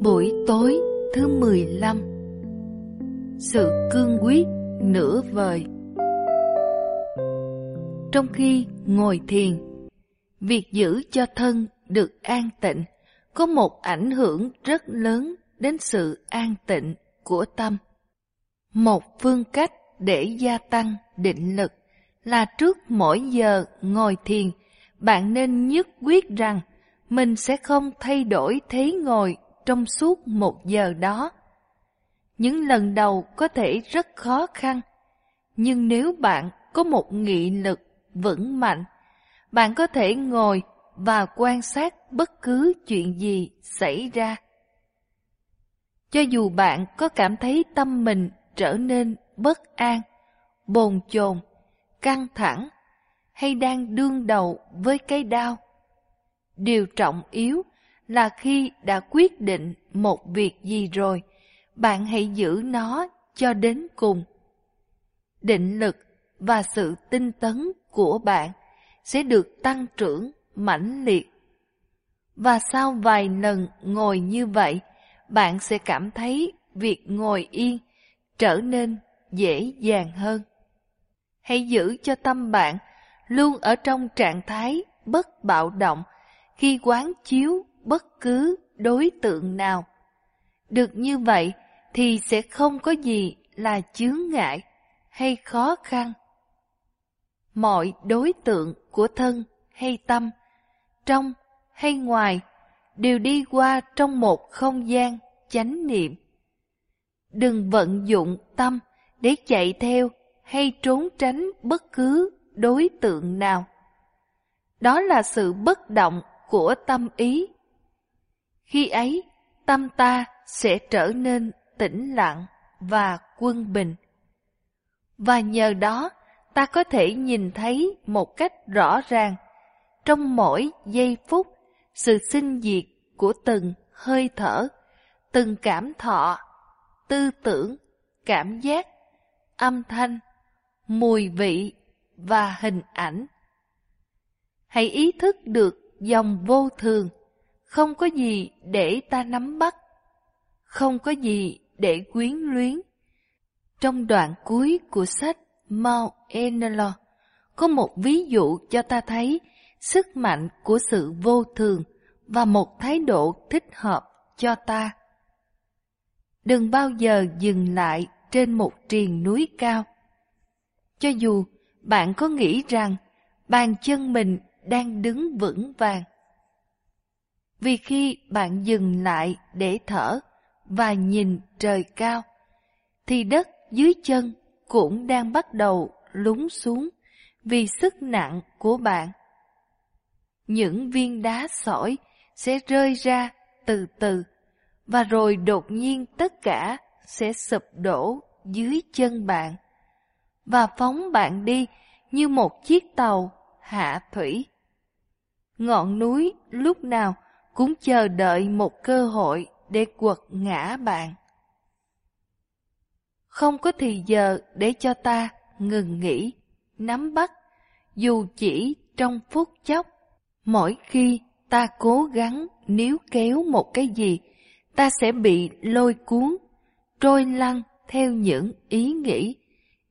buổi Tối thứ 15 Sự cương quyết nửa vời Trong khi ngồi thiền, việc giữ cho thân được an tịnh có một ảnh hưởng rất lớn đến sự an tịnh của tâm. Một phương cách để gia tăng định lực là trước mỗi giờ ngồi thiền, bạn nên nhất quyết rằng mình sẽ không thay đổi thế ngồi trong suốt một giờ đó. Những lần đầu có thể rất khó khăn, nhưng nếu bạn có một nghị lực vững mạnh, bạn có thể ngồi và quan sát bất cứ chuyện gì xảy ra. Cho dù bạn có cảm thấy tâm mình trở nên bất an, bồn chồn, căng thẳng hay đang đương đầu với cái đau, điều trọng yếu là khi đã quyết định một việc gì rồi, bạn hãy giữ nó cho đến cùng. Định lực và sự tinh tấn của bạn sẽ được tăng trưởng mãnh liệt. Và sau vài lần ngồi như vậy, bạn sẽ cảm thấy việc ngồi yên trở nên dễ dàng hơn. Hãy giữ cho tâm bạn luôn ở trong trạng thái bất bạo động khi quán chiếu bất cứ đối tượng nào. Được như vậy thì sẽ không có gì là chướng ngại hay khó khăn. Mọi đối tượng của thân hay tâm, trong hay ngoài, đều đi qua trong một không gian chánh niệm. Đừng vận dụng tâm để chạy theo hay trốn tránh bất cứ đối tượng nào. Đó là sự bất động của tâm ý khi ấy, tâm ta sẽ trở nên tĩnh lặng và quân bình. Và nhờ đó, ta có thể nhìn thấy một cách rõ ràng trong mỗi giây phút sự sinh diệt của từng hơi thở, từng cảm thọ, tư tưởng, cảm giác, âm thanh, mùi vị và hình ảnh. Hãy ý thức được dòng vô thường không có gì để ta nắm bắt, không có gì để quyến luyến. Trong đoạn cuối của sách Mao Enelo có một ví dụ cho ta thấy sức mạnh của sự vô thường và một thái độ thích hợp cho ta. Đừng bao giờ dừng lại trên một triền núi cao. Cho dù bạn có nghĩ rằng bàn chân mình đang đứng vững vàng, vì khi bạn dừng lại để thở và nhìn trời cao, thì đất dưới chân cũng đang bắt đầu lún xuống vì sức nặng của bạn. Những viên đá sỏi sẽ rơi ra từ từ và rồi đột nhiên tất cả sẽ sụp đổ dưới chân bạn và phóng bạn đi như một chiếc tàu hạ thủy. Ngọn núi lúc nào cũng chờ đợi một cơ hội để quật ngã bạn. Không có thì giờ để cho ta ngừng nghỉ, nắm bắt, dù chỉ trong phút chốc. Mỗi khi ta cố gắng níu kéo một cái gì, ta sẽ bị lôi cuốn, trôi lăn theo những ý nghĩ,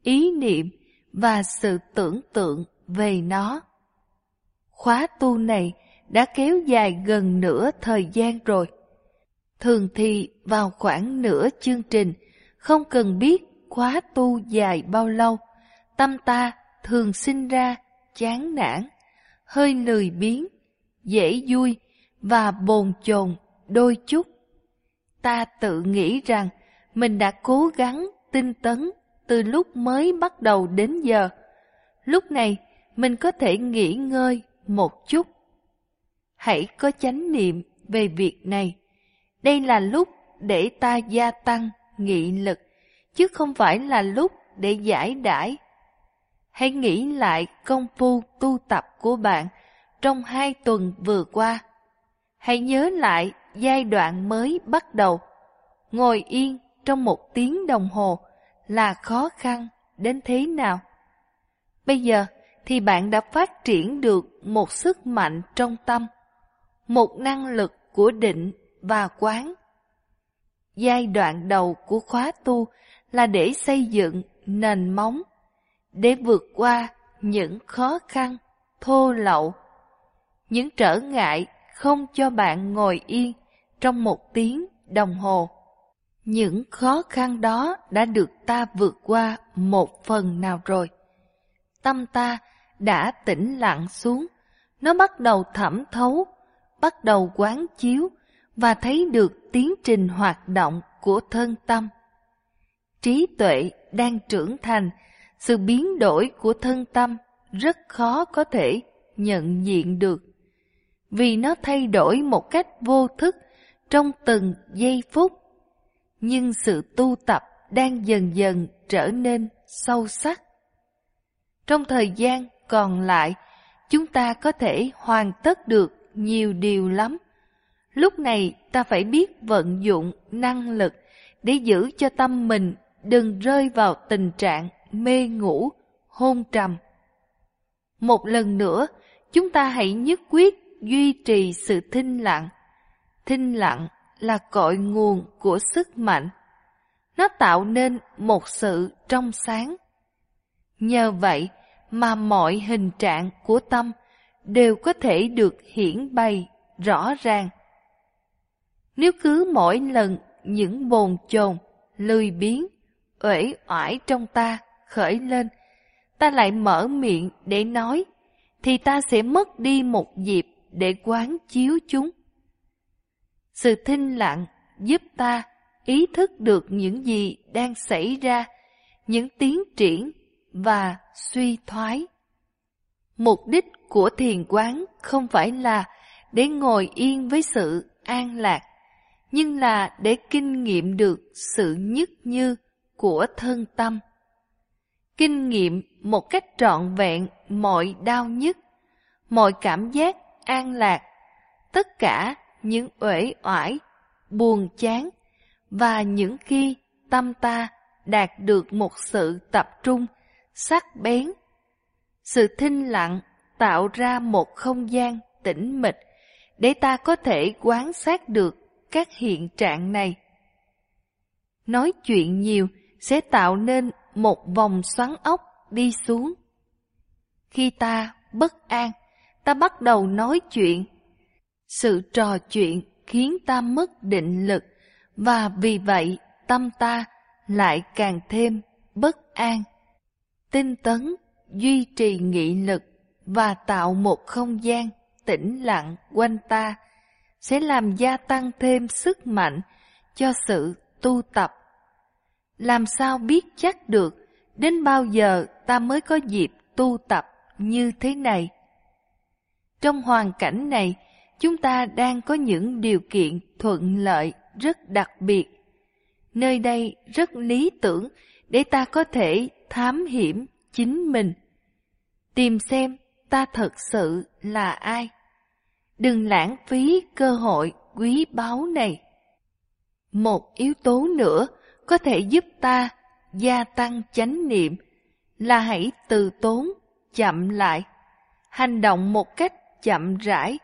ý niệm và sự tưởng tượng về nó. Khóa tu này đã kéo dài gần nửa thời gian rồi. Thường thì vào khoảng nửa chương trình, không cần biết khóa tu dài bao lâu, tâm ta thường sinh ra chán nản, hơi lười biếng, dễ vui và bồn chồn đôi chút. Ta tự nghĩ rằng mình đã cố gắng tinh tấn từ lúc mới bắt đầu đến giờ. Lúc này mình có thể nghỉ ngơi một chút hãy có chánh niệm về việc này. Đây là lúc để ta gia tăng nghị lực, chứ không phải là lúc để giải đãi. Hãy nghĩ lại công phu tu tập của bạn trong hai tuần vừa qua. Hãy nhớ lại giai đoạn mới bắt đầu. Ngồi yên trong một tiếng đồng hồ là khó khăn đến thế nào. Bây giờ thì bạn đã phát triển được một sức mạnh trong tâm một năng lực của định và quán. giai đoạn đầu của khóa tu là để xây dựng nền móng, để vượt qua những khó khăn, thô lậu, những trở ngại không cho bạn ngồi yên trong một tiếng đồng hồ. Những khó khăn đó đã được ta vượt qua một phần nào rồi. Tâm ta đã tĩnh lặng xuống, nó bắt đầu thẩm thấu, bắt đầu quán chiếu và thấy được tiến trình hoạt động của thân tâm. Trí tuệ đang trưởng thành, sự biến đổi của thân tâm rất khó có thể nhận diện được. Vì nó thay đổi một cách vô thức trong từng giây phút. Nhưng sự tu tập đang dần dần trở nên sâu sắc. Trong thời gian còn lại, chúng ta có thể hoàn tất được nhiều điều lắm. Lúc này ta phải biết vận dụng năng lực để giữ cho tâm mình đừng rơi vào tình trạng mê ngủ, hôn trầm. Một lần nữa, chúng ta hãy nhất quyết duy trì sự thinh lặng. Thinh lặng là cội nguồn của sức mạnh. Nó tạo nên một sự trong sáng. Nhờ vậy mà mọi hình trạng của tâm đều có thể được hiển bày rõ ràng. Nếu cứ mỗi lần những bồn chồn, lười biếng, uể oải trong ta khởi lên, ta lại mở miệng để nói, thì ta sẽ mất đi một dịp để quán chiếu chúng. Sự thinh lặng giúp ta ý thức được những gì đang xảy ra, những tiến triển và suy thoái. Mục đích của thiền quán không phải là để ngồi yên với sự an lạc, nhưng là để kinh nghiệm được sự nhất như của thân tâm. Kinh nghiệm một cách trọn vẹn mọi đau nhức, mọi cảm giác an lạc, tất cả những uể oải, buồn chán và những khi tâm ta đạt được một sự tập trung sắc bén. Sự thinh lặng tạo ra một không gian tĩnh mịch để ta có thể quan sát được các hiện trạng này. Nói chuyện nhiều sẽ tạo nên một vòng xoắn ốc đi xuống. Khi ta bất an, ta bắt đầu nói chuyện. Sự trò chuyện khiến ta mất định lực và vì vậy tâm ta lại càng thêm bất an. Tinh tấn, duy trì nghị lực và tạo một không gian tĩnh lặng quanh ta sẽ làm gia tăng thêm sức mạnh cho sự tu tập. Làm sao biết chắc được đến bao giờ ta mới có dịp tu tập như thế này? Trong hoàn cảnh này, chúng ta đang có những điều kiện thuận lợi rất đặc biệt. Nơi đây rất lý tưởng để ta có thể thám hiểm chính mình. Tìm xem ta thật sự là ai. Đừng lãng phí cơ hội quý báu này. Một yếu tố nữa có thể giúp ta gia tăng chánh niệm là hãy từ tốn, chậm lại, hành động một cách chậm rãi.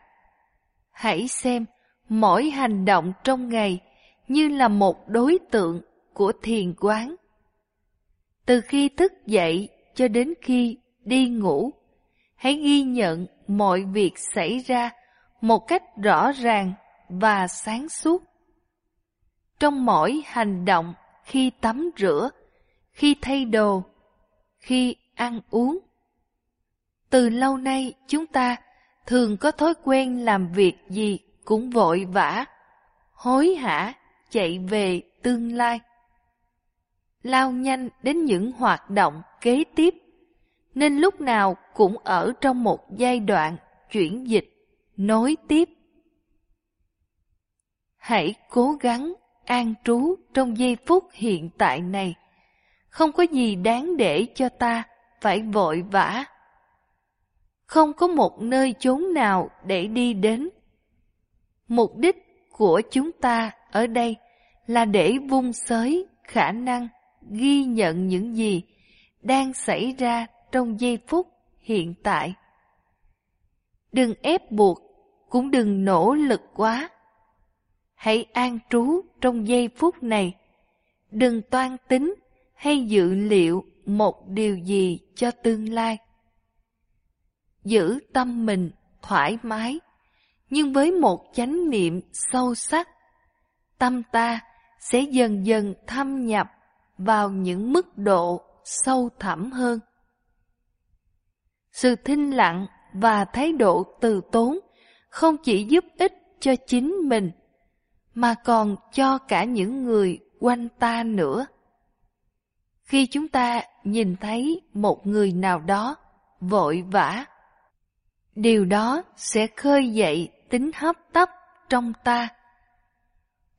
Hãy xem mỗi hành động trong ngày như là một đối tượng của thiền quán. Từ khi thức dậy cho đến khi đi ngủ, hãy ghi nhận mọi việc xảy ra một cách rõ ràng và sáng suốt. Trong mỗi hành động khi tắm rửa, khi thay đồ, khi ăn uống. Từ lâu nay chúng ta thường có thói quen làm việc gì cũng vội vã, hối hả chạy về tương lai. Lao nhanh đến những hoạt động kế tiếp, nên lúc nào cũng ở trong một giai đoạn chuyển dịch, nối tiếp. Hãy cố gắng an trú trong giây phút hiện tại này. Không có gì đáng để cho ta phải vội vã. Không có một nơi chốn nào để đi đến. Mục đích của chúng ta ở đây là để vung sới khả năng ghi nhận những gì đang xảy ra trong giây phút hiện tại. Đừng ép buộc, cũng đừng nỗ lực quá. Hãy an trú trong giây phút này. Đừng toan tính hay dự liệu một điều gì cho tương lai. Giữ tâm mình thoải mái, nhưng với một chánh niệm sâu sắc, tâm ta sẽ dần dần thâm nhập vào những mức độ sâu thẳm hơn. Sự thinh lặng và thái độ từ tốn không chỉ giúp ích cho chính mình, mà còn cho cả những người quanh ta nữa. Khi chúng ta nhìn thấy một người nào đó vội vã, điều đó sẽ khơi dậy tính hấp tấp trong ta.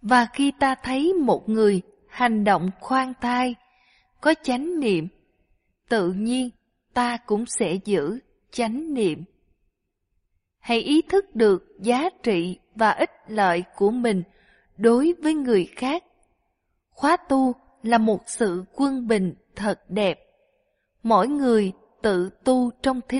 Và khi ta thấy một người hành động khoan thai, có chánh niệm, tự nhiên ta cũng sẽ giữ chánh niệm. Hãy ý thức được giá trị và ích lợi của mình đối với người khác. Khóa tu là một sự quân bình thật đẹp. Mỗi người tự tu trong thế